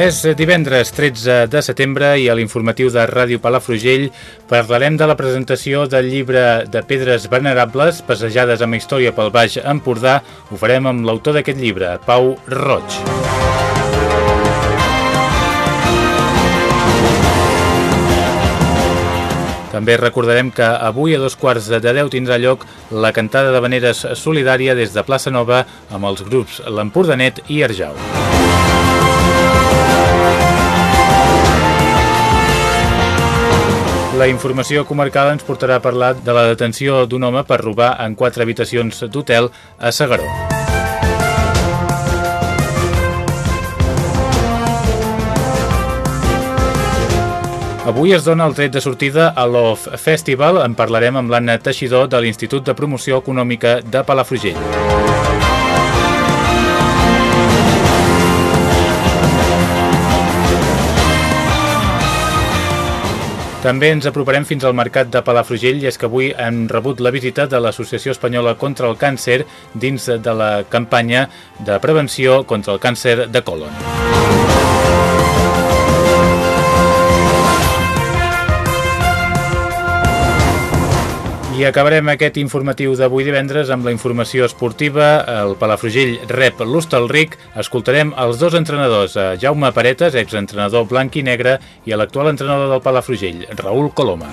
És divendres 13 de setembre i a l'informatiu de Ràdio Palafrugell parlarem de la presentació del llibre de Pedres Venerables, passejades amb història pel Baix Empordà. Ho farem amb l'autor d'aquest llibre, Pau Roig. També recordarem que avui a dos quarts de deu tindrà lloc la cantada de veneres solidària des de Plaça Nova amb els grups L'Empordanet i Arjau. La informació comarcal ens portarà a parlar de la detenció d'un home per robar en quatre habitacions d'hotel a Segaró. Avui es dona el tret de sortida a l'OF Festival. En parlarem amb l'Anna Teixidor de l'Institut de Promoció Econòmica de Palafrugell. També ens aproparem fins al mercat de Palafrugell i és que avui hem rebut la visita de l'Associació Espanyola contra el Càncer dins de la campanya de prevenció contra el càncer de colon. I acabarem aquest informatiu d'avui divendres amb la informació esportiva. El Palafrugell rep l'Hostalric. Escoltarem els dos entrenadors, eh, Jaume Paretes, exentrenador blanc i negre, i l'actual entrenador del Palafrugell, Raül Coloma.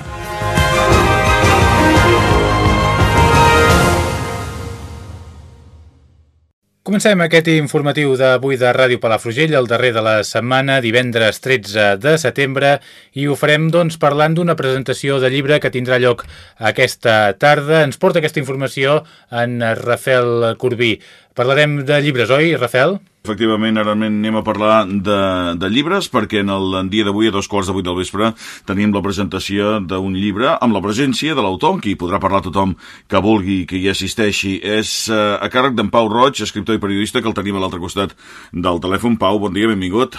Comencem aquest informatiu d'avui de Ràdio Palafrugell, el darrer de la setmana, divendres 13 de setembre, i ho farem doncs, parlant d'una presentació de llibre que tindrà lloc aquesta tarda. Ens porta aquesta informació en Rafael Corbí. Parlarem de llibres, oi, Rafael? Efectivament, ara anem a parlar de, de llibres, perquè en el dia d'avui, a dos quarts de vuit del vespre, tenim la presentació d'un llibre amb la presència de l'autor, qui podrà parlar tothom que vulgui que hi assisteixi. És eh, a càrrec d'en Pau Roig, escriptor i periodista, que el tenim a l'altre costat del telèfon. Pau, bon dia, benvingut.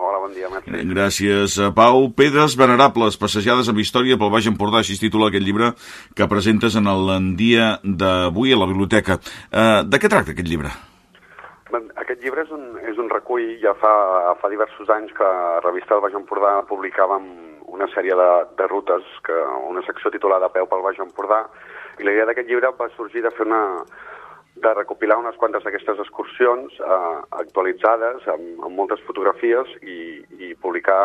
Hola, bon dia, Martí. Gràcies, eh, Pau. Pedres venerables, passejades amb història pel Baix Empordà, així es titula aquest llibre que presentes en el dia d'avui a la biblioteca. Eh, de què tracta aquest llibre? Aquest llibre és un, és un recull, ja fa, fa diversos anys que la revista del Baix Empordà publicàvem una sèrie de, de rutes, que una secció titulada Peu pel Baix Empordà, i la idea d'aquest llibre va sorgir de fer una, de recopilar unes quantes d'aquestes excursions eh, actualitzades amb, amb moltes fotografies i, i publicar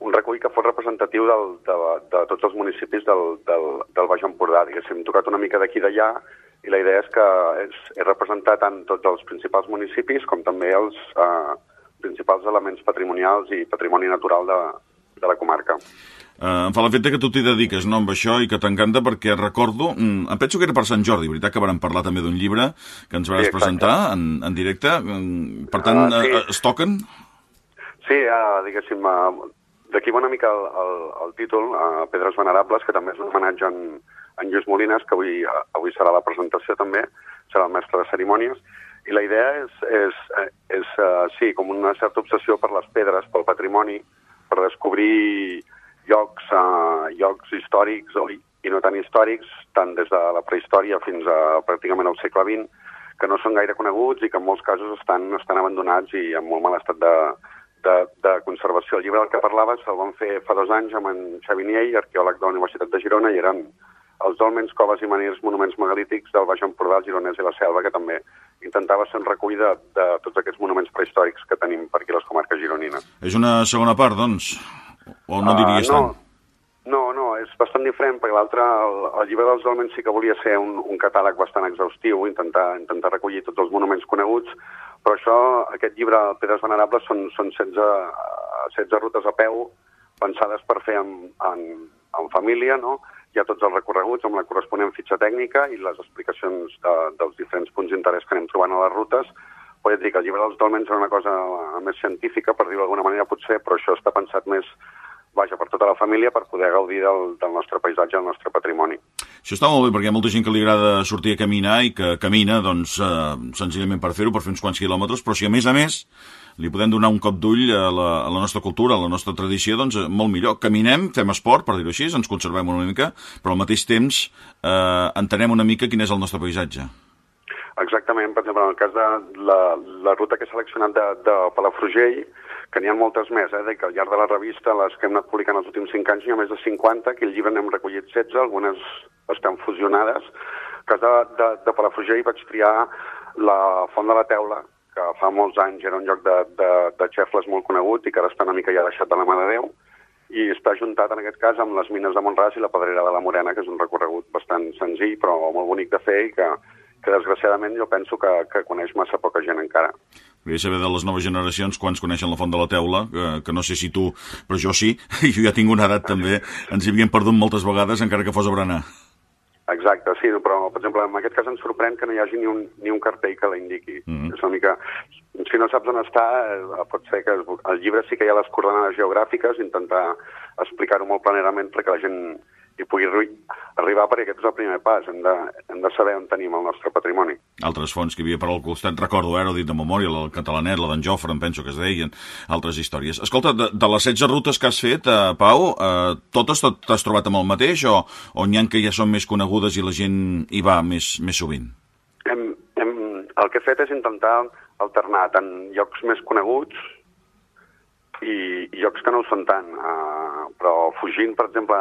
un recull que fos representatiu del, de, de tots els municipis del, del, del Baix Empordà. Diguéssim, hem tocat una mica d'aquí d'allà i la idea és que és, és representar tant tots els principals municipis com també els eh, principals elements patrimonials i patrimoni natural de, de la comarca. Uh, em fa l'efecte que tu t'hi dediques no, amb això i que t'encanta perquè recordo, mm, em penso que era per Sant Jordi, veritat que vam parlar també d'un llibre que ens vas sí, presentar en, en directe, mm, per tant, uh, sí. uh, es toquen? Sí, uh, diguéssim, uh, d'aquí va una mica el, el, el títol, uh, Pedres Venerables, que també és un homenatge en, en Lluís Molines, que avui, avui serà la presentació també, serà el mestre de cerimònies, i la idea és, és, és uh, sí, com una certa obsessió per les pedres, pel patrimoni, per descobrir llocs, uh, llocs històrics o, i no tan històrics, tant des de la prehistòria fins a pràcticament al segle XX, que no són gaire coneguts i que en molts casos estan, estan abandonats i en molt mal estat de, de, de conservació. El llibre del que parlaves el vam fer fa dos anys amb en Xavi Niell, arqueòleg de la Universitat de Girona, i eren els dolmens, coves i manirs, monuments megalítics del Baix Empordà, el Gironès i la Selva, que també intentava ser un recull de, de tots aquests monuments prehistòrics que tenim per aquí les comarques gironines. És una segona part, doncs? O no diries uh, no, tant? No, no, és bastant diferent, perquè l'altre, el, el llibre dels dolmens sí que volia ser un, un catàleg bastant exhaustiu, intentar, intentar recollir tots els monuments coneguts, però això, aquest llibre, Pedres Venerables, són, són 16, 16 rutes a peu pensades per fer en, en, en família, no? Hi ha tots els recorreguts amb la corresponent fitxa tècnica i les explicacions de, dels diferents punts d'interès que anem trobant a les rutes. Podria dir que el llibre dels dolmens era una cosa més científica, per dir-ho d'alguna manera, potser, però això està pensat més vaja, per tota la família per poder gaudir del, del nostre paisatge, del nostre patrimoni. Això està molt bé, perquè hi ha molta gent que li agrada sortir a caminar i que camina, doncs, eh, senzillament per fer-ho, per fer uns quants quilòmetres, però si a més a més li podem donar un cop d'ull a, la, a la nostra cultura, a la nostra tradició, doncs eh, molt millor. Caminem, fem esport, per dir-ho així, ens conservem una mica, però al mateix temps eh, entenem una mica quin és el nostre paisatge. Exactament, per exemple, en el cas de la, la ruta que he seleccionat de, de Palafrugell, que n'hi ha moltes més, eh, que al llarg de la revista, les que hem anat publicant els últims 5 anys, n'hi ha més de 50, que el llibre n'hem recollit 16, algunes estan fusionades. En cas de, de, de Palafrugell vaig triar la Font de la Teula, que fa molts anys era un lloc de, de, de xefles molt conegut i que ara està una mica ja deixat de la mà de Déu, i està juntat en aquest cas amb les mines de Montràs i la Pedrera de la Morena, que és un recorregut bastant senzill però molt bonic de fer i que, que desgraciadament jo penso que, que coneix massa poca gent encara. Volia saber de les noves generacions quants coneixen la Font de la Teula, que, que no sé si tu, però jo sí, i jo ja tinc una edat també, ens hi havíem perdut moltes vegades encara que fos a berenar. Exacte, sí, però, per exemple, en aquest cas ens sorprèn que no hi hagi ni un, ni un cartell que la indiqui. Mm -hmm. És una mica... Si no saps on està, eh, pot ser que al llibre sí que hi ha les coordenades geogràfiques, intentar explicar-ho molt planerament perquè la gent i pugui arribar perquè aquest és el primer pas. Hem de, hem de saber on tenim el nostre patrimoni. Altres fonts que hi havia per al costat, recordo, eh, dit de memòria, el catalanet, la d'en Jofre, em penso que es deien, altres històries. Escolta, de, de les 16 rutes que has fet, eh, Pau, eh, totes t'has trobat amb el mateix o, o n'hi ha que ja són més conegudes i la gent hi va més, més sovint? Hem, hem, el que he fet és intentar alternar tant llocs més coneguts i, i llocs que no ho són tant, uh, però fugint, per exemple,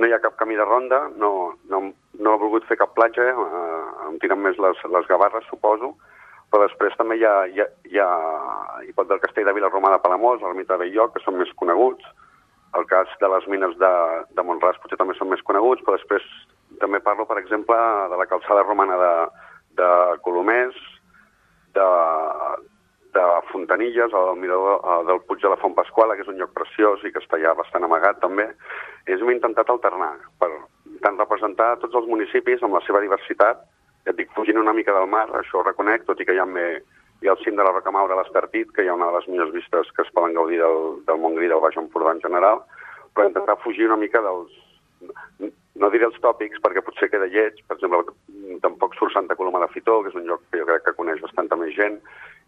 no hi ha cap camí de ronda, no, no, no he volgut fer cap platja, eh, em tiren més les, les gavarres, suposo, però després també hi ha, hi ha, hi ha hi pot del castell de Vilarromà de Palamós, l'ermita de Belloc, que són més coneguts, el cas de les mines de, de Montràs potser també són més coneguts, però després també parlo, per exemple, de la calçada romana de, de Colomers, de, de Fontanilles, el mirador eh, del Puig de la Font Pasquala, que és un lloc preciós i que està ja bastant amagat també, és hem intentat alternar per tant representar tots els municipis amb la seva diversitat, ja et dic, fugint una mica del mar, això ho reconec, tot i que me, hi ha el cim de la Rocamaura a l'Estartit, que hi ha una de les millors vistes que es poden gaudir del, del Montgrí del Baix Empordà en general, però intentar fugir una mica dels, no diré els tòpics perquè potser queda lleig, per exemple, tampoc surt Santa Coloma de Fitó, que és un lloc que jo crec que coneix bastanta més gent,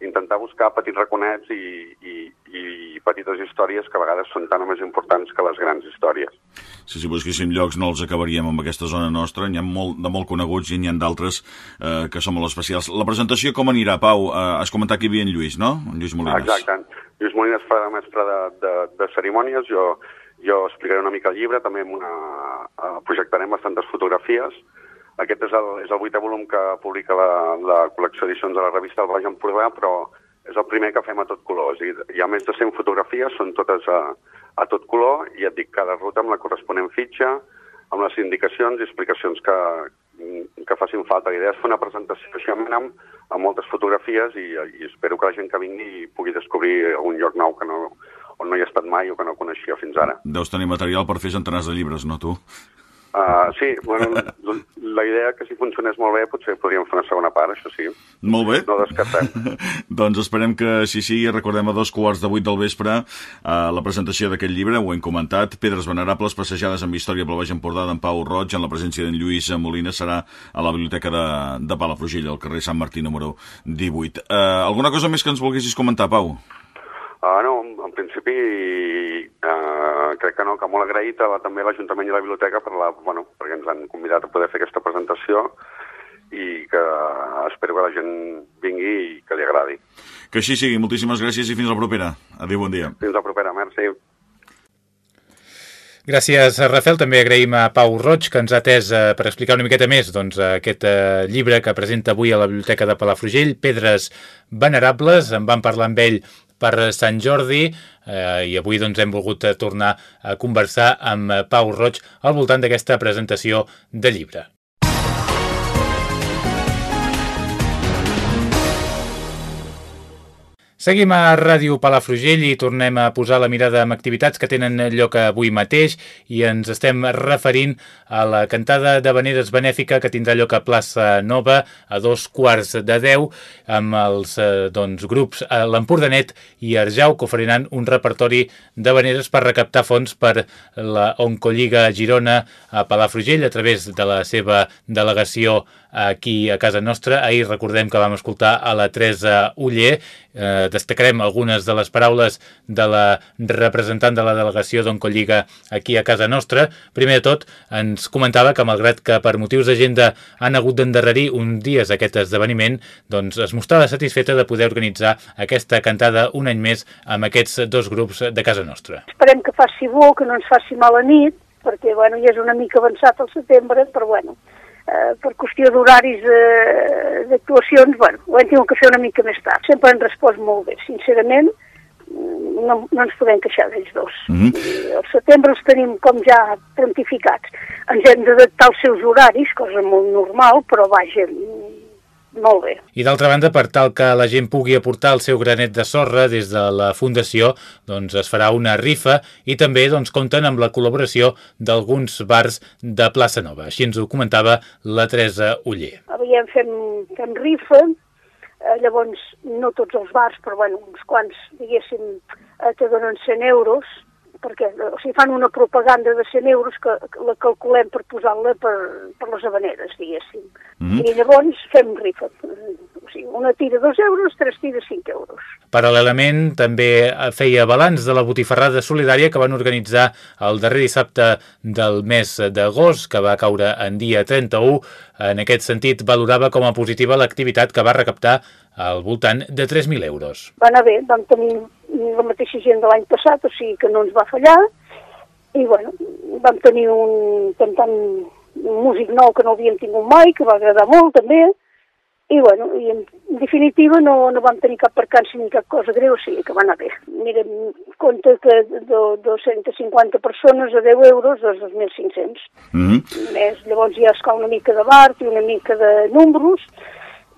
intentar buscar petits raconets i, i, i petites històries que a vegades són tan o més importants que les grans històries. Si, si busquéssim llocs no els acabaríem amb aquesta zona nostra, n'hi ha molt, de molt coneguts i n'hi ha d'altres eh, que són molt especials. La presentació com anirà, Pau? Eh, has comentat que hi havia en Lluís, no? En Lluís Molines. Exacte. Lluís Molines fa de mestre de, de, de cerimònies, jo, jo explicaré una mica el llibre, també una, uh, projectarem bastantes fotografies, aquest és el, és el vuitè volum que publica la, la col·lecció d'edicions de la revista El Baix Empordà, però és el primer que fem a tot color. És dir, hi ha més de 100 fotografies, són totes a, a tot color, i et dic, cada ruta amb la corresponent fitxa, amb les indicacions i explicacions que, que facin falta. La idea és fer una presentació així amb, amb moltes fotografies i, i espero que la gent que vingui pugui descobrir un lloc nou que no, on no hi ha estat mai o que no coneixia fins ara. Deus tenir material per fer centenars de llibres, no tu? Uh, sí, bueno, la idea que si funcionés molt bé potser podríem fer una segona part, això sí. Molt bé. No descartem. doncs esperem que sí, sí, recordem a dos quarts de vuit del vespre uh, la presentació d'aquest llibre, ho hem comentat, Pedres Venerables, passejades amb història pel Baix Empordà d'en Pau Roig, en la presència d'en Lluís Molina, serà a la biblioteca de, de Palafrugell, al carrer Sant Martí número 18. Uh, alguna cosa més que ens volguessis comentar, Pau? Uh, no, en principi uh, crec que no, que molt agraït a, també a l'Ajuntament i a la Biblioteca per la, bueno, perquè ens han convidat a poder fer aquesta presentació i que espero que la gent vingui i que li agradi. Que així sigui. Moltíssimes gràcies i fins la propera. Adéu, bon dia. Fins la propera, merci. Gràcies, Rafael. També agraïm a Pau Roig, que ens ha atès eh, per explicar una miqueta més doncs, aquest eh, llibre que presenta avui a la Biblioteca de Palafrugell, Pedres Venerables. En vam parlar amb ell per Sant Jordi eh, i avui doncs, hem volgut eh, tornar a conversar amb eh, Pau Roig al voltant d'aquesta presentació de llibre. Seguim a Ràdio Palafrugell i tornem a posar la mirada en activitats que tenen lloc avui mateix i ens estem referint a la cantada de veneres benèfica que tindrà lloc a Plaça Nova a dos quarts de deu amb els eh, doncs, grups a l'Empordanet i Arjau que oferiran un repertori de veneres per recaptar fons per la Oncolliga Girona a Palafrugell a través de la seva delegació aquí a casa nostra. Ahir recordem que vam escoltar a la Teresa Uller. Eh, destacarem algunes de les paraules de la representant de la delegació d'Oncolliga aquí a casa nostra. Primer de tot, ens comentava que malgrat que per motius d'agenda han hagut d'endarrerir uns dies aquest esdeveniment, doncs es mostrava satisfeta de poder organitzar aquesta cantada un any més amb aquests dos grups de casa nostra. Esperem que faci bo, que no ens faci mal a nit, perquè bueno, ja és una mica avançat el setembre, però bueno, eh, per qüestió d'horaris eh, d'actuacions, bueno, ho hem tingut que fer una mica més tard. Sempre han respost molt bé, sincerament, mm, no, no ens podem queixar d'ells dos. Mm -hmm. Al setembre els tenim com ja plantificats. Ens hem d'adaptar als seus horaris, cosa molt normal, però vaja, molt bé. I d'altra banda, per tal que la gent pugui aportar el seu granet de sorra des de la Fundació, doncs es farà una rifa i també doncs, compten amb la col·laboració d'alguns bars de Plaça Nova. Així ens ho comentava la Teresa Uller. Aviam, fem, fem rifa, eh, llavors no tots els bars, però bueno, uns quants, diguéssim, eh, te donen 100 euros, perquè o sigui, fan una propaganda de 100 euros que, que la calculem per posar-la per, per les habaneres, diguéssim. Mm. I llavors fem rifa. O sigui, una tira 2 euros, tres tires 5 euros. Paral·lelament, també feia balanç de la botifarrada solidària que van organitzar el darrer dissabte del mes d'agost, que va caure en dia 31. En aquest sentit, valorava com a positiva l'activitat que va recaptar al voltant de 3.000 euros. Va anar bé, vam tenir la mateixa gent de l'any passat, o sigui que no ens va fallar, i bueno, vam tenir un cantant un músic nou que no havíem tingut mai, que va agradar molt també, i bueno, i en definitiva no, no vam tenir cap percanci ni cap cosa greu, o sigui que va anar bé. Mira, compte que de 250 persones a 10 euros, doncs 2.500. Mm -hmm. Més, llavors ja es cau una mica de bar i una mica de números,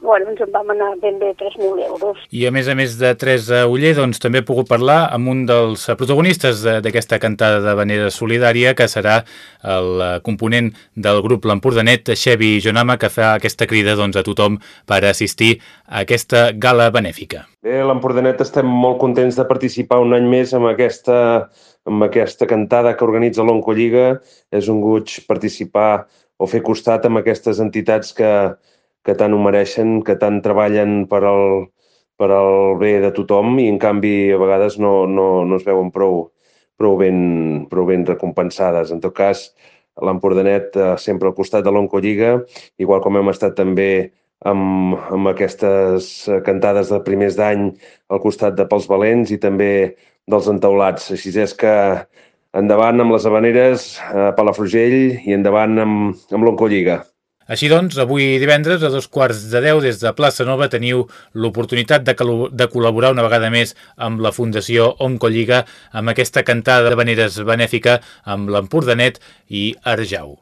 bueno, ens en vam anar ben bé 3.000 euros. I a més a més de Teresa Uller, doncs també he pogut parlar amb un dels protagonistes d'aquesta cantada de Vanera Solidària, que serà el component del grup L'Empordanet, Xevi Jonama, que fa aquesta crida doncs, a tothom per assistir a aquesta gala benèfica. Bé, l'Empordanet estem molt contents de participar un any més amb aquesta, amb aquesta cantada que organitza l'Oncolliga. És un goig participar o fer costat amb aquestes entitats que, que tant ho mereixen, que tant treballen per al, per al bé de tothom i en canvi a vegades no, no, no es veuen prou, prou, ben, prou ben recompensades. En tot cas, l'Empordanet eh, sempre al costat de l'Oncolliga, igual com hem estat també amb, amb aquestes cantades de primers d'any al costat de Pels Valents i també dels entaulats. Així és que endavant amb les habaneres a Palafrugell i endavant amb, amb l'Oncolliga. Així doncs, avui divendres a dos quarts de deu des de Plaça Nova teniu l'oportunitat de, de col·laborar una vegada més amb la Fundació Oncolliga amb aquesta cantada de veneres benèfica amb l'Empordanet i Arjau.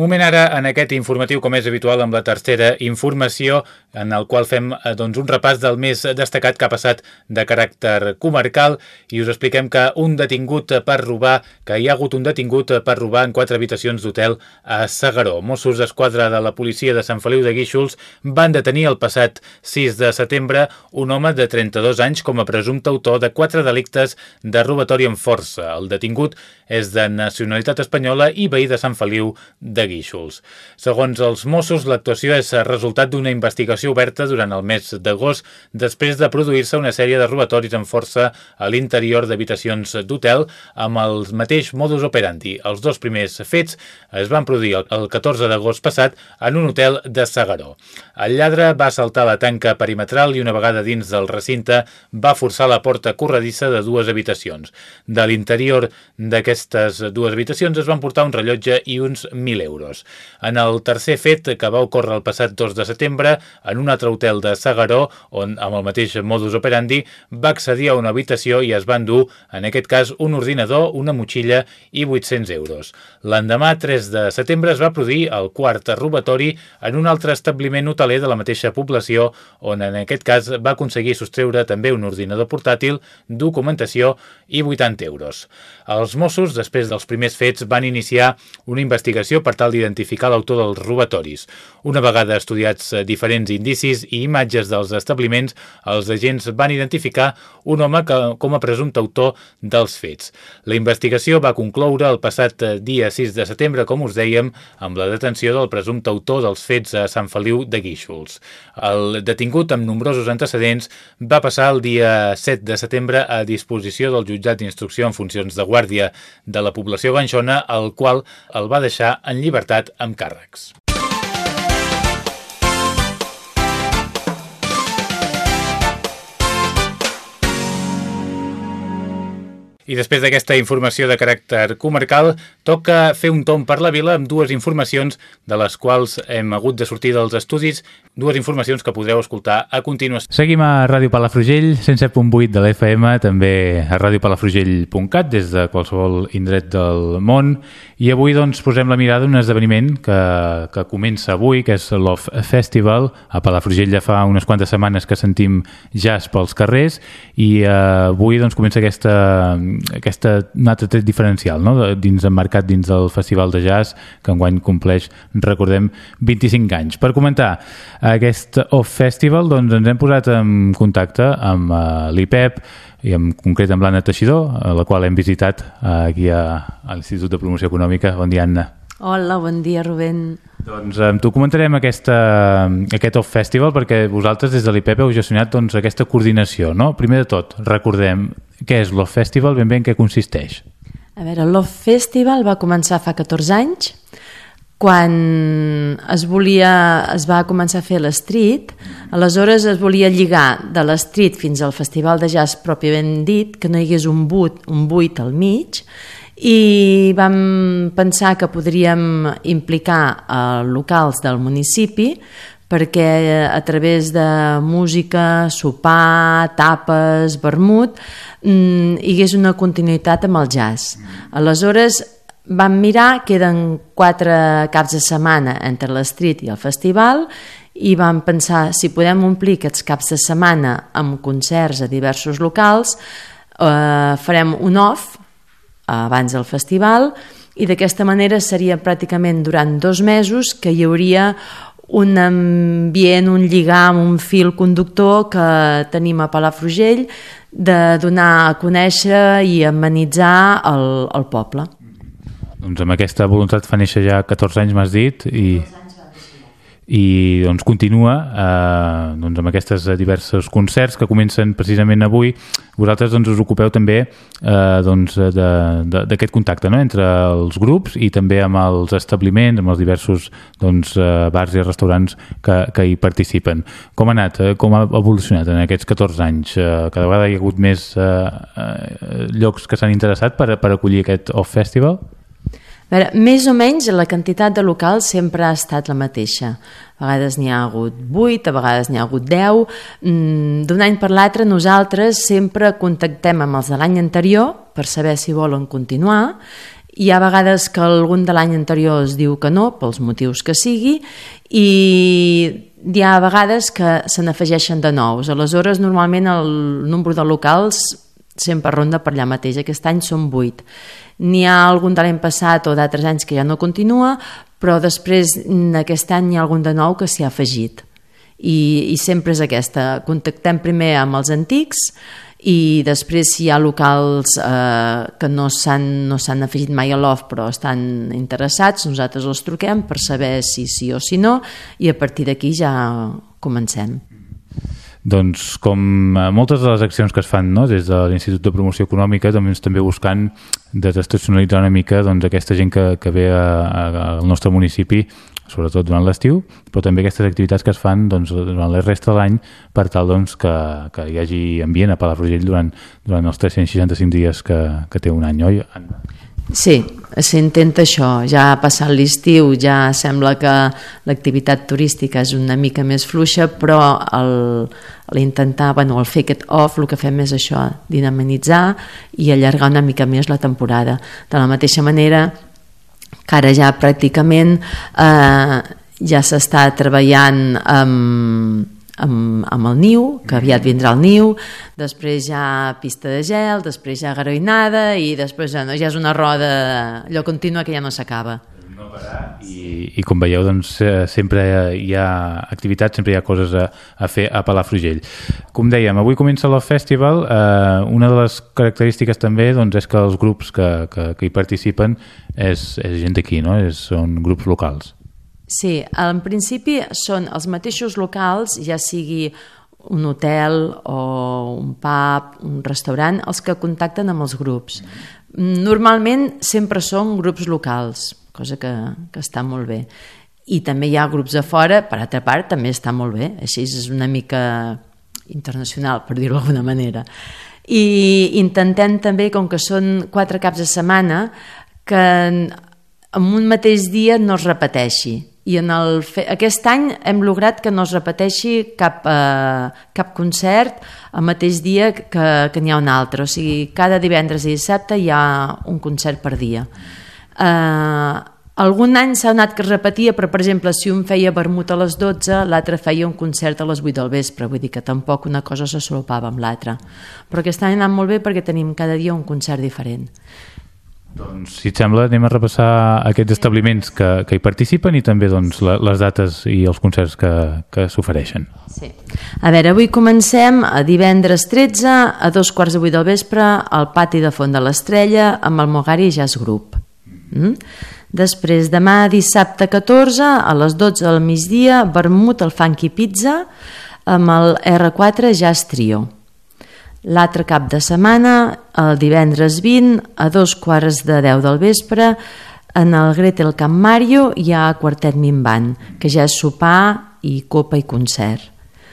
Moment ara en aquest informatiu, com és habitual, amb la tercera informació, en el qual fem eh, doncs, un repàs del més destacat que ha passat de caràcter comarcal i us expliquem que un detingut per robar, que hi ha hagut un detingut per robar en quatre habitacions d'hotel a Segaró. Mossos d'Esquadra de la policia de Sant Feliu de Guíxols van detenir el passat 6 de setembre un home de 32 anys com a presumpte autor de quatre delictes de robatori amb força. El detingut és de nacionalitat espanyola i veí de Sant Feliu de Guíxols. Segons els Mossos, l'actuació és resultat d'una investigació oberta durant el mes d'agost després de produir-se una sèrie de robatoris en força a l'interior d'habitacions d'hotel amb el mateix modus operandi. Els dos primers fets es van produir el 14 d'agost passat en un hotel de Sagaró. El lladre va saltar la tanca perimetral i una vegada dins del recinte va forçar la porta corredissa de dues habitacions. De l'interior d'aquesta aquestes dues habitacions es van portar un rellotge i uns 1.000 euros. En el tercer fet, que va ocórrer el passat 2 de setembre, en un altre hotel de Sagaró, on amb el mateix modus operandi va accedir a una habitació i es van dur, en aquest cas, un ordinador, una motxilla i 800 euros. L'endemà, 3 de setembre, es va produir el quart robatori en un altre establiment hoteler de la mateixa població, on en aquest cas va aconseguir sostreure també un ordinador portàtil, documentació i 80 euros. Els Mossos, després dels primers fets, van iniciar una investigació per tal d'identificar l'autor dels robatoris. Una vegada estudiats diferents indicis i imatges dels establiments, els agents van identificar un home que, com a presumpte autor dels fets. La investigació va concloure el passat dia 6 de setembre, com us dèiem, amb la detenció del presumpte autor dels fets a Sant Feliu de Guíxols. El detingut amb nombrosos antecedents va passar el dia 7 de setembre a disposició del jutjat d'instrucció en funcions de guàrdia de la població ganxona, el qual el va deixar en llibertat amb càrrecs. I després d'aquesta informació de caràcter comarcal, toca fer un tom per la vila amb dues informacions de les quals hem hagut de sortir dels estudis, dues informacions que podreu escoltar a continuació. Seguim a Ràdio Palafrugell, 107.8 de l'FM, també a radiopalafrugell.cat des de qualsevol indret del món i avui doncs posem la mirada un esdeveniment que, que comença avui, que és l'Off Festival. A Palafrugell ja fa unes quantes setmanes que sentim jazz pels carrers i eh, avui doncs comença aquesta aquesta, un altre tret diferencial no? dins emmarcat dins del Festival de Jazz que enguany compleix, recordem 25 anys. Per comentar aquest Off Festival doncs ens hem posat en contacte amb uh, l'IPEP i en concret amb l'Anna Teixidor, la qual hem visitat uh, aquí a, a l'Institut de Promoció Econòmica. Bon dia, Anna. Hola, bon dia, Rubén. Doncs amb tu comentarem aquesta, aquest Off Festival perquè vosaltres des de l'IPEP heu gestionat doncs, aquesta coordinació. No? Primer de tot, recordem què és l'Off Festival, ben bé en què consisteix. A veure, l'Off Festival va començar fa 14 anys quan es, volia, es va començar a fer l'Street, aleshores es volia lligar de l'Street fins al Festival de Jazz pròpiament dit, que no hi hagués un buit, un buit al mig, i vam pensar que podríem implicar eh, locals del municipi perquè a través de música, sopar, tapes, vermut, mm, hi hagués una continuïtat amb el jazz. Aleshores, vam mirar, queden quatre caps de setmana entre l'estrit i el festival, i vam pensar, si podem omplir aquests caps de setmana amb concerts a diversos locals, eh, farem un off abans del festival i d'aquesta manera seria pràcticament durant dos mesos que hi hauria un ambient, un lligam, un fil conductor que tenim a Palafrugell de donar a conèixer i amenitzar el, el poble. Doncs amb aquesta voluntat fa néixer ja 14 anys, m'has dit, i i doncs continua eh, doncs, amb aquests diversos concerts que comencen precisament avui vosaltres doncs, us ocupeu també eh, doncs, d'aquest contacte no? entre els grups i també amb els establiments, amb els diversos doncs, eh, bars i restaurants que, que hi participen. Com ha anat? Eh, com ha evolucionat en aquests 14 anys? Eh, cada vegada hi ha hagut més eh, eh, llocs que s'han interessat per, per acollir aquest Off Festival? Veure, més o menys la quantitat de locals sempre ha estat la mateixa. A vegades n'hi ha hagut 8, a vegades n'hi ha hagut 10. Mm, d'un any per l'altre nosaltres sempre contactem amb els de l'any anterior per saber si volen continuar hi ha vegades que algun de l'any anterior es diu que no, pels motius que sigui, i hi ha vegades que se n'afegeixen de nous. Aleshores, normalment el nombre de locals sempre ronda per allà mateix. Aquest any són 8. N'hi ha algun de l'any passat o d'altres anys que ja no continua, però després aquest any hi ha algun de nou que s'hi ha afegit. I, I sempre és aquesta. Contactem primer amb els antics i després si hi ha locals eh, que no s'han no afegit mai a l'OF però estan interessats, nosaltres els truquem per saber si sí o si no i a partir d'aquí ja comencem. Doncs com moltes de les accions que es fan no? des de l'Institut de Promoció Econòmica doncs, també buscant desestacionalitzar una mica doncs, aquesta gent que, que ve a, a, al nostre municipi sobretot durant l'estiu, però també aquestes activitats que es fan doncs, durant la resta de l'any per tal doncs, que, que hi hagi ambient a Palafrugell durant, durant els 365 dies que, que té un any, oi, Anna? Sí, s'intenta això, ja ha passat l'estiu, ja sembla que l'activitat turística és una mica més fluixa, però l'intentar, bueno, el fer aquest off, el que fem és això, dinamitzar i allargar una mica més la temporada. De la mateixa manera que ara ja pràcticament eh, ja s'està treballant amb amb, amb el niu, que aviat vindrà el niu, després ja pista de gel, després ja garoinada i després ja, no, ja és una roda allò contínua que ja no s'acaba. I, i com veieu doncs, eh, sempre hi ha activitats, sempre hi ha coses a, a fer a Palafrugell. Com dèiem, avui comença el festival, eh, una de les característiques també doncs, és que els grups que, que, que hi participen és, és gent d'aquí, no? és, són grups locals. Sí, en principi són els mateixos locals, ja sigui un hotel o un pub, un restaurant, els que contacten amb els grups. Normalment sempre són grups locals, cosa que, que està molt bé. I també hi ha grups de fora, per altra part, també està molt bé. Així és una mica internacional, per dir-ho d'alguna manera. I intentem també, com que són quatre caps de setmana, que en un mateix dia no es repeteixi i en el fe... aquest any hem lograt que no es repeteixi cap, eh, cap concert el mateix dia que, que n'hi ha un altre, o sigui, cada divendres i dissabte hi ha un concert per dia. Eh, algun any s'ha anat que es repetia, però per exemple, si un feia vermut a les 12, l'altre feia un concert a les 8 del vespre, vull dir que tampoc una cosa se solapava amb l'altra. Però aquest any ha anat molt bé perquè tenim cada dia un concert diferent. Doncs, si et sembla, anem a repassar aquests establiments que, que hi participen i també doncs, la, les dates i els concerts que, que s'ofereixen. Sí. A veure, avui comencem a divendres 13 a dos quarts de vuit del vespre al pati de Font de l'Estrella amb el Mogari Jazz Group. Mm? Després, demà dissabte 14 a les 12 del migdia, vermut al Funky Pizza amb el R4 Jazz Trio. L'altre cap de setmana, el divendres 20, a dos quarts de 10 del vespre, en el Gretel Camp Mario hi ha Quartet Minvant, que ja és sopar i copa i concert.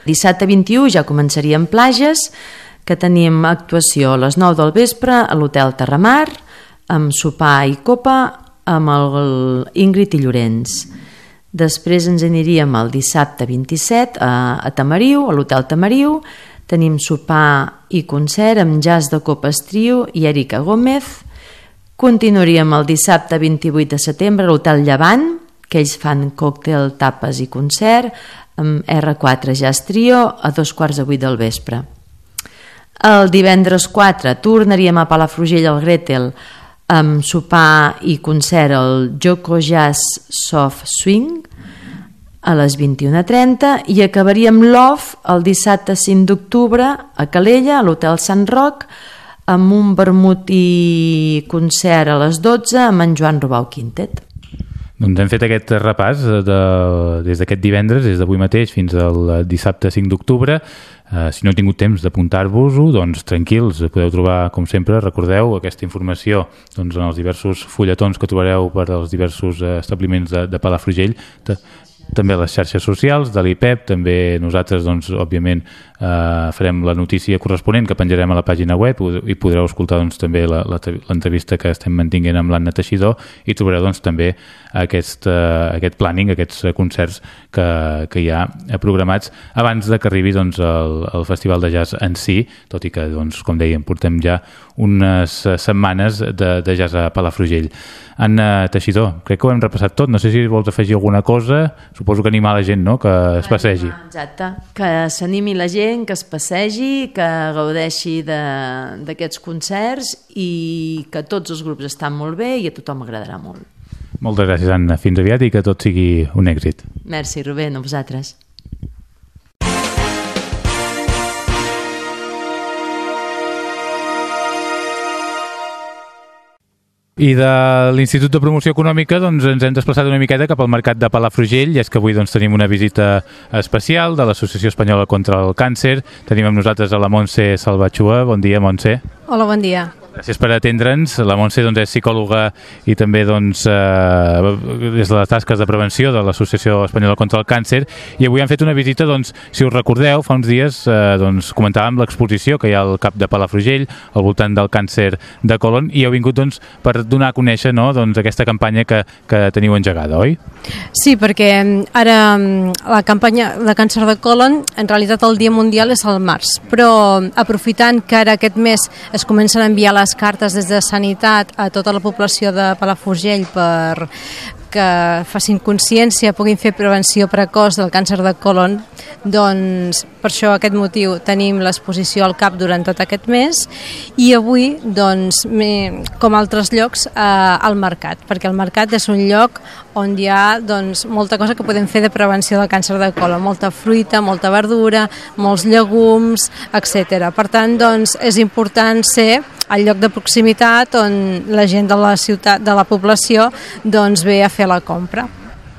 Dissabte 21 ja començaríem plages, que tenim actuació a les 9 del vespre a l'Hotel Terramar, amb sopar i copa amb el Ingrid i Llorenç. Després ens aniríem el dissabte 27 a, a Tamariu, a l'Hotel Tamariu, Tenim sopar i concert amb jazz de Copes Trio i Erika Gómez. Continuaríem el dissabte 28 de setembre a l'Hotel Llevant, que ells fan còctel, tapes i concert, amb R4 Jazz Trio a dos quarts de vuit del vespre. El divendres 4 tornaríem a Palafrugell al Gretel amb sopar i concert al Joko Jazz Soft Swing a les 21.30 i acabaríem l'OF el dissabte 5 d'octubre a Calella, a l'Hotel Sant Roc, amb un vermut i concert a les 12 amb en Joan Robau Quintet. Doncs hem fet aquest repàs de, des d'aquest divendres, des d'avui mateix fins al dissabte 5 d'octubre. Uh, si no heu tingut temps d'apuntar-vos-ho, doncs tranquils, podeu trobar, com sempre, recordeu aquesta informació doncs, en els diversos fulletons que trobareu per als diversos uh, establiments de, de Palafrugell també les xarxes socials de l'IPEP, també nosaltres, doncs, òbviament, eh, farem la notícia corresponent que penjarem a la pàgina web i podreu escoltar doncs, també l'entrevista que estem mantinguent amb l'Anna Teixidor i trobareu doncs, també aquest, eh, aquest planning, aquests concerts que, que hi ha programats abans de que arribi doncs, el, el Festival de Jazz en si, tot i que, doncs, com dèiem, portem ja unes setmanes de, de jazz a Palafrugell. Anna Teixidor, crec que ho hem repassat tot. No sé si vols afegir alguna cosa. Suposo que animar la gent, no?, que es passegi. Exacte, que s'animi la gent, que es passegi, que gaudeixi d'aquests concerts i que tots els grups estan molt bé i a tothom agradarà molt. Moltes gràcies, Anna. Fins aviat i que tot sigui un èxit. Merci, Rubén, a vosaltres. I de l'Institut de Promoció Econòmica doncs, ens hem desplaçat una miqueta cap al mercat de Palafrugell i és que avui doncs, tenim una visita especial de l'Associació Espanyola contra el Càncer. Tenim amb nosaltres a la Montse Salvatxua. Bon dia, Montse. Hola, bon dia. Gràcies per atendre'ns. La Montse doncs, és psicòloga i també doncs, eh, és de les tasques de prevenció de l'Associació Espanyola contra el Càncer i avui han fet una visita, doncs, si us recordeu, fa uns dies eh, doncs, comentàvem l'exposició que hi ha al cap de Palafrugell al voltant del càncer de colon i heu vingut doncs, per donar a conèixer no, doncs, aquesta campanya que, que teniu engegada, oi? Sí, perquè mm, ara mm, la campanya de càncer de colon, en realitat el Dia Mundial és al març, però aprofitant que ara aquest mes es comencen a enviar les les cartes des de Sanitat a tota la població de Palafrugell per que facin consciència, puguin fer prevenció precoç del càncer de colon, doncs per això aquest motiu tenim l'exposició al CAP durant tot aquest mes. I avui, doncs, com altres llocs, eh, al mercat, perquè el mercat és un lloc on hi ha doncs, molta cosa que podem fer de prevenció del càncer de colon, molta fruita, molta verdura, molts llegums, etc. Per tant, doncs, és important ser al lloc de proximitat on la gent de la ciutat, de la població, doncs ve a fer la compra.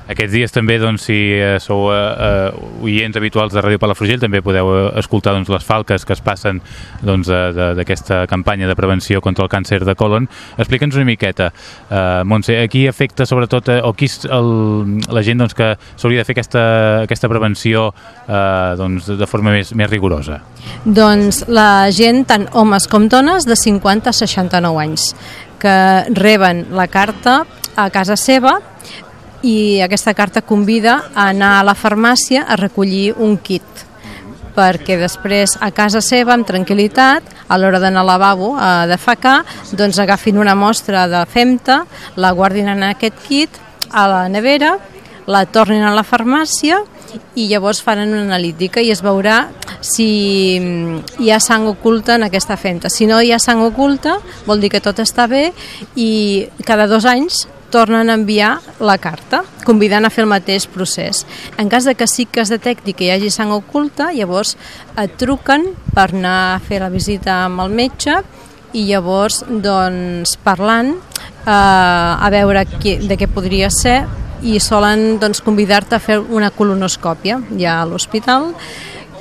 Aquests dies també, doncs, si eh, sou uh, uh, oients habituals de Ràdio Palafrugell, també podeu escoltar doncs, les falques que es passen d'aquesta doncs, campanya de prevenció contra el càncer de colon. Explica'ns una miqueta, uh, Montse, a qui afecta sobretot, o qui és el, la gent doncs, que s'hauria de fer aquesta, aquesta prevenció uh, doncs, de forma més, més rigorosa? Doncs la gent, tant homes com dones, de 50 a 69 anys, que reben la carta a casa seva i aquesta carta convida a anar a la farmàcia a recollir un kit perquè després a casa seva, amb tranquil·litat, a l'hora d'anar al lavabo a defecar, doncs agafin una mostra de femta, la guardin en aquest kit a la nevera, la tornin a la farmàcia i llavors faran una analítica i es veurà si hi ha sang oculta en aquesta femta. Si no hi ha sang oculta, vol dir que tot està bé i cada dos anys tornen a enviar la carta, convidant a fer el mateix procés. En cas de que sí que es detecti que hi hagi sang oculta, llavors et truquen per anar a fer la visita amb el metge i llavors, doncs, parlant, eh, a veure qui, de què podria ser i solen doncs, convidar-te a fer una colonoscòpia ja a l'hospital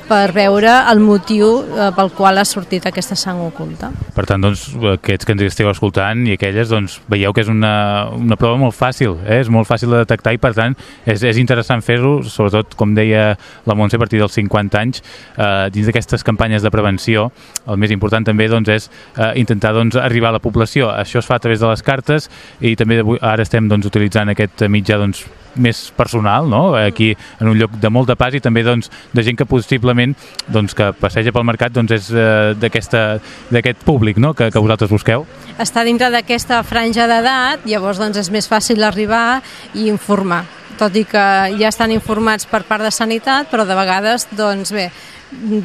per veure el motiu eh, pel qual ha sortit aquesta sang oculta. Per tant, doncs, aquests que ens esteu escoltant i aquelles, doncs, veieu que és una, una prova molt fàcil, eh? és molt fàcil de detectar i, per tant, és, és interessant fer-ho, sobretot, com deia la Montse, a partir dels 50 anys, eh, dins d'aquestes campanyes de prevenció, el més important també doncs, és eh, intentar doncs, arribar a la població. Això es fa a través de les cartes i també ara estem doncs, utilitzant aquest mitjà doncs, més personal, no? aquí en un lloc de molta pas i també doncs, de gent que possiblement doncs, que passeja pel mercat doncs, és eh, d'aquest públic no? que, que vosaltres busqueu. Està dintre d'aquesta franja d'edat, llavors doncs, és més fàcil arribar i informar tot i que ja estan informats per part de sanitat, però de vegades, doncs bé,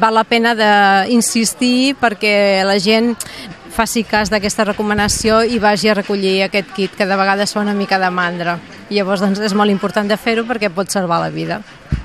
val la pena d'insistir perquè la gent faci cas d'aquesta recomanació i vagi a recollir aquest kit, que de vegades fa una mica de mandra. Llavors doncs, és molt important de fer-ho perquè pot salvar la vida.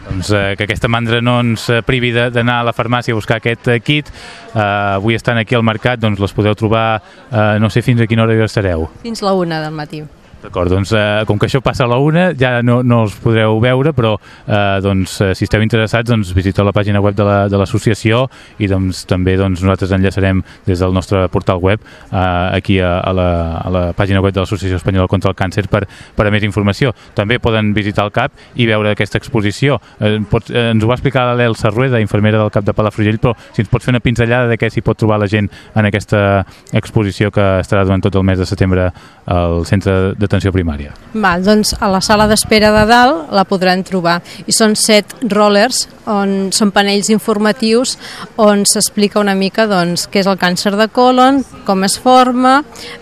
Doncs eh, que aquesta mandra no ens privi d'anar a la farmàcia a buscar aquest eh, kit. Eh, avui estan aquí al mercat, doncs les podeu trobar, eh, no sé fins a quina hora hi estareu. Fins la una del matí. D'acord, doncs eh, com que això passa a la una ja no, no els podreu veure, però eh, doncs, eh, si esteu interessats doncs, visiteu la pàgina web de l'associació la, de i doncs, també doncs, nosaltres enllaçarem des del nostre portal web eh, aquí a, a, la, a la pàgina web de l'Associació Espanyola contra el Càncer per, per a més informació. També poden visitar el CAP i veure aquesta exposició. Eh, pots, eh, ens ho va explicar l'El Sarrueda, infermera del CAP de Palafrugell, però si ens pots fer una pinzellada de què s'hi pot trobar la gent en aquesta exposició que estarà durant tot el mes de setembre al Centre de d'atenció primària? Va, doncs a la sala d'espera de dalt la podran trobar i són set rollers on són panells informatius on s'explica una mica doncs, què és el càncer de colon, com es forma,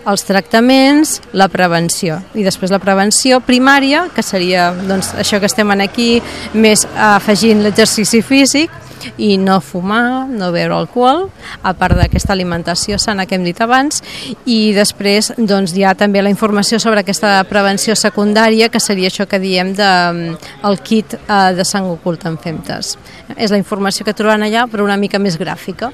els tractaments, la prevenció. I després la prevenció primària, que seria doncs, això que estem aquí, més afegint l'exercici físic, i no fumar, no beure alcohol, a part d'aquesta alimentació sana que hem dit abans, i després doncs, hi ha també la informació sobre aquesta prevenció secundària, que seria això que diem de, el kit eh, de sang oculta en femtes. És la informació que troben allà, però una mica més gràfica.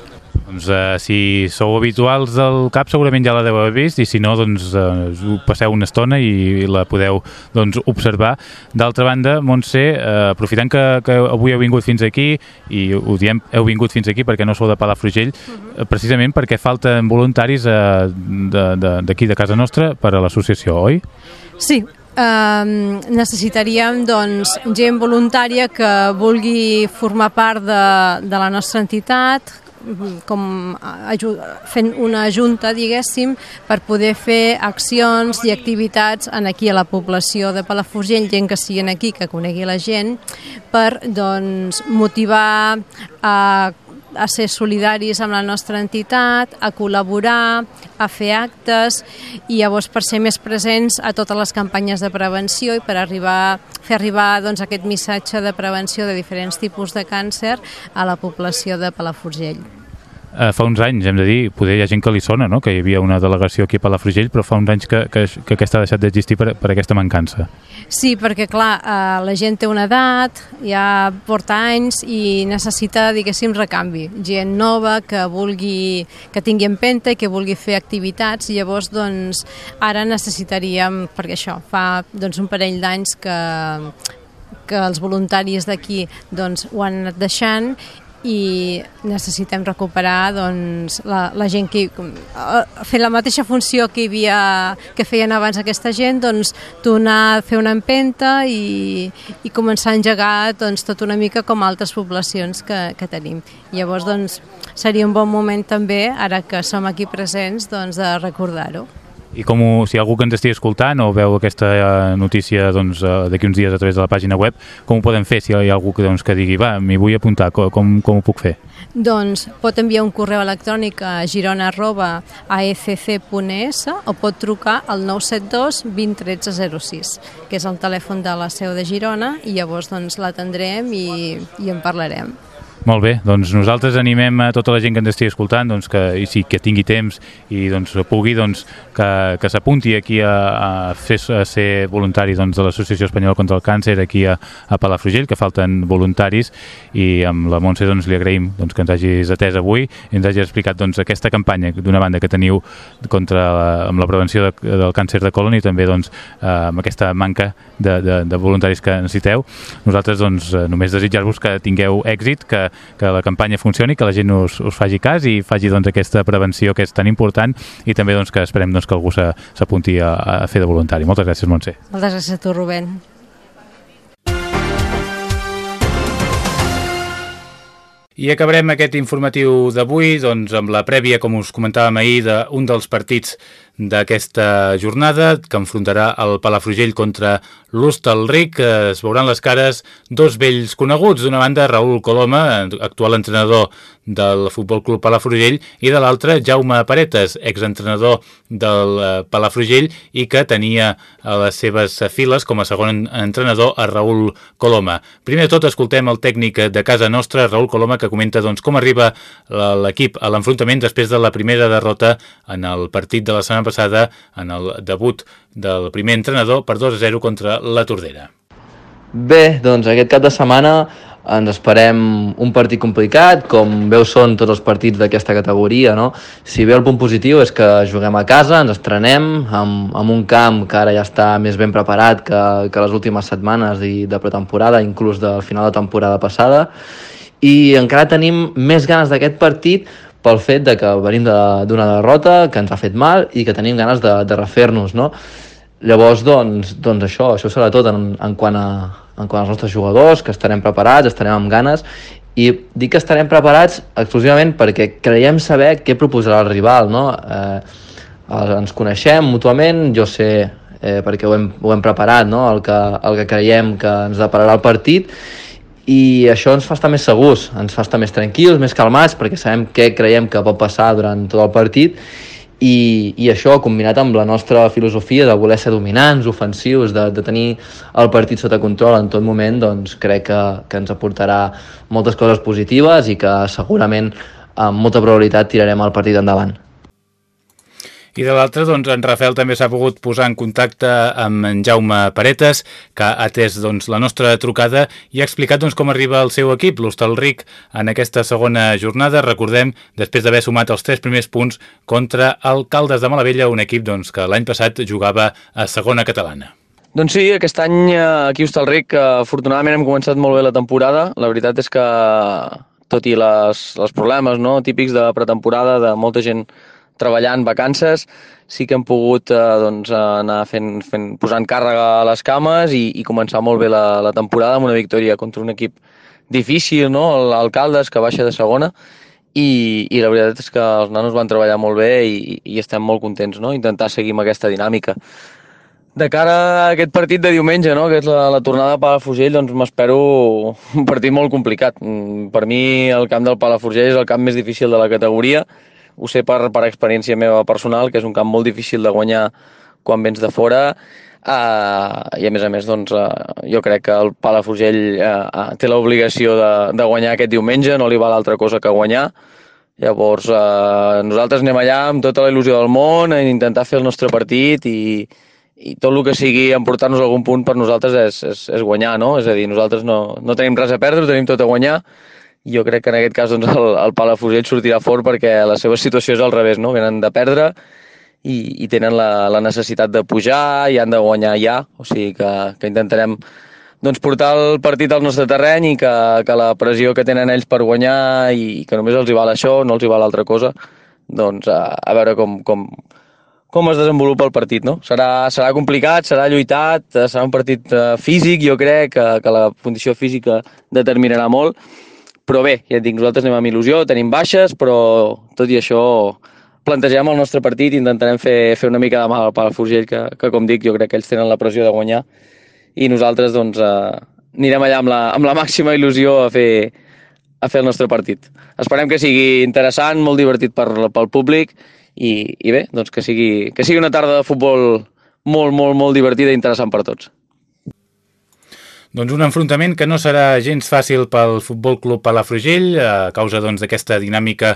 Doncs uh, si sou habituals del CAP segurament ja la deu haver vist i si no, doncs uh, passeu una estona i la podeu doncs, observar. D'altra banda, Montse, uh, aprofitant que, que avui heu vingut fins aquí i ho diem, heu vingut fins aquí perquè no sou de Palafrugell, uh mhm. -huh. precisament perquè falten voluntaris uh, d'aquí de, de casa nostra per a l'associació, oi? Sí, Uh, necessitaríem doncs, gent voluntària que vulgui formar part de, de la nostra entitat, com fent una junta, diguéssim, per poder fer accions i activitats en aquí a la població de Palafrugell, gent que siguin aquí, que conegui la gent, per doncs, motivar a a ser solidaris amb la nostra entitat, a col·laborar, a fer actes i llavors per ser més presents a totes les campanyes de prevenció i per arribar, fer arribar doncs, aquest missatge de prevenció de diferents tipus de càncer a la població de Palafrugell eh, fa uns anys, hem de dir, poder hi ha gent que li sona, no? que hi havia una delegació aquí a Palafrugell, però fa uns anys que, que, que aquesta ha deixat d'existir per, per aquesta mancança. Sí, perquè clar, eh, la gent té una edat, ja porta anys i necessita, diguéssim, recanvi. Gent nova que vulgui, que tingui empenta i que vulgui fer activitats, i llavors doncs ara necessitaríem, perquè això, fa doncs, un parell d'anys que que els voluntaris d'aquí doncs, ho han anat deixant i necessitem recuperar doncs, la, la gent que uh, fer la mateixa funció que hi havia que feien abans aquesta gent doncs tornar a fer una empenta i, i començar a engegar doncs, tot una mica com altres poblacions que, que tenim. Llavors doncs, seria un bon moment també, ara que som aquí presents, doncs, de recordar-ho. I com ho, si algú que ens estigui escoltant o veu aquesta eh, notícia doncs, eh, d'aquí uns dies a través de la pàgina web, com ho podem fer si hi ha algú que, doncs, que digui va, m'hi vull apuntar, com, com ho puc fer? Doncs pot enviar un correu electrònic a girona arroba aecc.es o pot trucar al 972 20 13 06, que és el telèfon de la seu de Girona i llavors doncs, l'atendrem i, i en parlarem. Molt bé, doncs nosaltres animem a tota la gent que ens estigui escoltant doncs que, i sí, que tingui temps i doncs, pugui doncs, que, que s'apunti aquí a, a, fer, a ser voluntari doncs, de l'Associació Espanyola contra el Càncer aquí a, a Palafrugell, que falten voluntaris i amb la Montse doncs, li agraïm doncs, que ens hagis atès avui i ens hagi explicat doncs, aquesta campanya d'una banda que teniu contra la, amb la prevenció de, del càncer de colon i també doncs, eh, amb aquesta manca de, de, de voluntaris que necessiteu. Nosaltres doncs, eh, només desitjar-vos que tingueu èxit, que que la campanya funcioni, que la gent us, us faci cas i faci doncs, aquesta prevenció que és tan important i també doncs, que esperem doncs, que algú s'apunti a, a fer de voluntari. Moltes gràcies, Montse. Moltes gràcies a tu, Rubén. I acabarem aquest informatiu d'avui doncs, amb la prèvia, com us comentàvem ahir, d'un dels partits d'aquesta jornada que enfrontarà el Palafrugell contra l'Hostalric. Es veuran les cares dos vells coneguts. D'una banda, Raül Coloma, actual entrenador del Futbol Club Palafrugell, i de l'altra, Jaume Paretes, exentrenador del eh, Palafrugell i que tenia a les seves files com a segon entrenador a Raül Coloma. Primer de tot, escoltem el tècnic de casa nostra, Raül Coloma, que comenta doncs, com arriba l'equip a l'enfrontament després de la primera derrota en el partit de la setmana passada en el debut del primer entrenador per 2 a 0 contra la Tordera. Bé, doncs aquest cap de setmana ens esperem un partit complicat, com veu són tots els partits d'aquesta categoria, no? Si bé el punt positiu és que juguem a casa, ens estrenem amb, amb un camp que ara ja està més ben preparat que, que les últimes setmanes i de pretemporada, inclús del final de temporada passada, i encara tenim més ganes d'aquest partit pel fet de que venim d'una de, derrota que ens ha fet mal i que tenim ganes de, de refer-nos, no? Llavors, doncs, doncs això, això serà tot en, en, quant a, en quant als nostres jugadors, que estarem preparats, estarem amb ganes, i dic que estarem preparats exclusivament perquè creiem saber què proposarà el rival, no? Eh, ens coneixem mútuament, jo sé eh, perquè ho hem, ho hem preparat, no? el, que, el que creiem que ens depararà el partit, i això ens fa estar més segurs, ens fa estar més tranquils, més calmats, perquè sabem què creiem que pot passar durant tot el partit i, i això combinat amb la nostra filosofia de voler ser dominants, ofensius, de, de tenir el partit sota control en tot moment, doncs crec que, que ens aportarà moltes coses positives i que segurament amb molta probabilitat tirarem el partit endavant. I de l'altra, doncs, en Rafael també s'ha pogut posar en contacte amb en Jaume Paretes, que ha atès doncs, la nostra trucada i ha explicat doncs, com arriba el seu equip, l'Hostalric, en aquesta segona jornada. Recordem, després d'haver sumat els tres primers punts contra el Caldes de Malavella, un equip doncs, que l'any passat jugava a segona catalana. Doncs sí, aquest any eh, aquí a Hostalric, afortunadament hem començat molt bé la temporada. La veritat és que, tot i les, els problemes no, típics de pretemporada, de molta gent treballant vacances, sí que hem pogut eh, doncs, anar fent, fent, posant càrrega a les cames i, i començar molt bé la, la temporada amb una victòria contra un equip difícil, no? l'Alcaldes, que baixa de segona, i, i la veritat és que els nanos van treballar molt bé i, i estem molt contents, no? intentar seguir amb aquesta dinàmica. De cara a aquest partit de diumenge, no? que és la, la tornada a Palafrugell, doncs m'espero un partit molt complicat. Mm, per mi el camp del Palafrugell és el camp més difícil de la categoria, ho sé per, per experiència meva personal, que és un camp molt difícil de guanyar quan vens de fora, uh, i a més a més doncs, uh, jo crec que el Palafrugell uh, té l'obligació de, de guanyar aquest diumenge, no li val altra cosa que guanyar, Llavors, uh, nosaltres anem allà amb tota la il·lusió del món a intentar fer el nostre partit i, i tot el que sigui emportar-nos algun punt per nosaltres és, és, és guanyar, no? És a dir, nosaltres no, no tenim res a perdre, tenim tot a guanyar jo crec que en aquest cas doncs, el, el Palafrugell sortirà fort perquè la seva situació és al revés, no? venen de perdre i, i tenen la, la necessitat de pujar i han de guanyar ja, o sigui que, que intentarem doncs, portar el partit al nostre terreny i que, que la pressió que tenen ells per guanyar i que només els hi val això, no els hi val altra cosa, doncs a, a veure com, com, com es desenvolupa el partit, no? Serà, serà complicat, serà lluitat, serà un partit uh, físic, jo crec que, que la condició física determinarà molt, però bé, ja et dic, nosaltres anem amb il·lusió, tenim baixes, però tot i això plantegem el nostre partit i intentarem fer, fer una mica de mal al Palafrugell, que, que com dic, jo crec que ells tenen la pressió de guanyar i nosaltres doncs eh, anirem allà amb la, amb la màxima il·lusió a fer, a fer el nostre partit. Esperem que sigui interessant, molt divertit per, pel públic i, i bé, doncs que sigui, que sigui una tarda de futbol molt, molt, molt divertida i interessant per tots. Doncs un enfrontament que no serà gens fàcil pel Futbol Club Palafrugell a causa doncs, d'aquesta doncs, dinàmica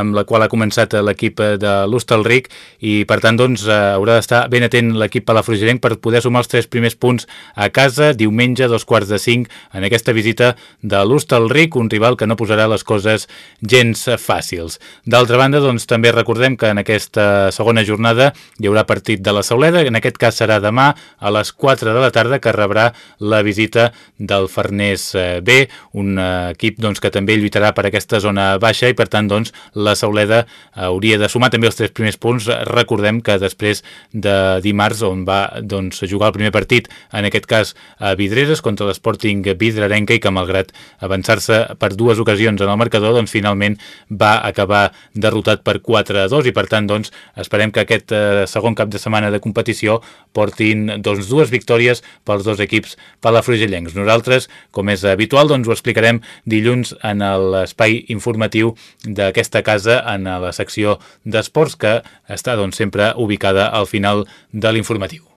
amb la qual ha començat l'equip de l'Hostalric i per tant doncs, haurà d'estar ben atent l'equip palafrugellenc per poder sumar els tres primers punts a casa diumenge dos quarts de cinc en aquesta visita de l'Hostalric, un rival que no posarà les coses gens fàcils. D'altra banda, doncs, també recordem que en aquesta segona jornada hi haurà partit de la Sauleda, en aquest cas serà demà a les 4 de la tarda que rebrà la visita pista del Farners eh, B, un eh, equip doncs, que també lluitarà per aquesta zona baixa i per tant doncs, la Sauleda hauria de sumar també els tres primers punts. Recordem que després de dimarts on va doncs, jugar el primer partit, en aquest cas a Vidreres contra l'Sporting Vidrarenca i que malgrat avançar-se per dues ocasions en el marcador, doncs finalment va acabar derrotat per 4 a 2 i per tant doncs, esperem que aquest eh, segon cap de setmana de competició portin doncs, dues victòries pels dos equips palafrugellencs palafrugellencs. Nosaltres, com és habitual, doncs ho explicarem dilluns en l'espai informatiu d'aquesta casa en la secció d'esports que està doncs, sempre ubicada al final de l'informatiu.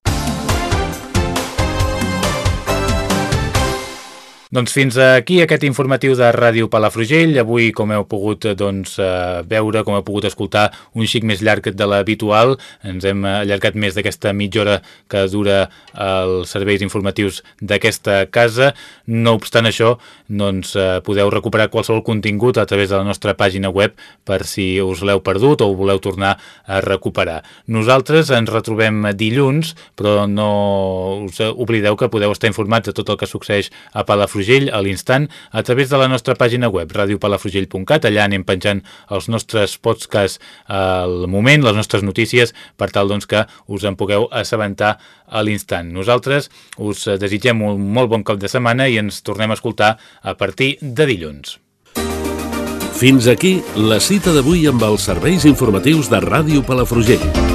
Doncs fins aquí aquest informatiu de Ràdio Palafrugell. Avui, com heu pogut doncs, eh, veure, com heu pogut escoltar, un xic més llarg de l'habitual. Ens hem allargat més d'aquesta mitja hora que dura els serveis informatius d'aquesta casa. No obstant això, doncs, eh, podeu recuperar qualsevol contingut a través de la nostra pàgina web per si us l'heu perdut o voleu tornar a recuperar. Nosaltres ens retrobem dilluns, però no us oblideu que podeu estar informats de tot el que succeeix a Palafrugell Palafrugell a l'instant a través de la nostra pàgina web radiopalafrugell.cat. Allà anem penjant els nostres podcasts al moment, les nostres notícies, per tal doncs, que us en pugueu assabentar a l'instant. Nosaltres us desitgem un molt bon cop de setmana i ens tornem a escoltar a partir de dilluns. Fins aquí la cita d'avui amb els serveis informatius de Ràdio Palafrugell.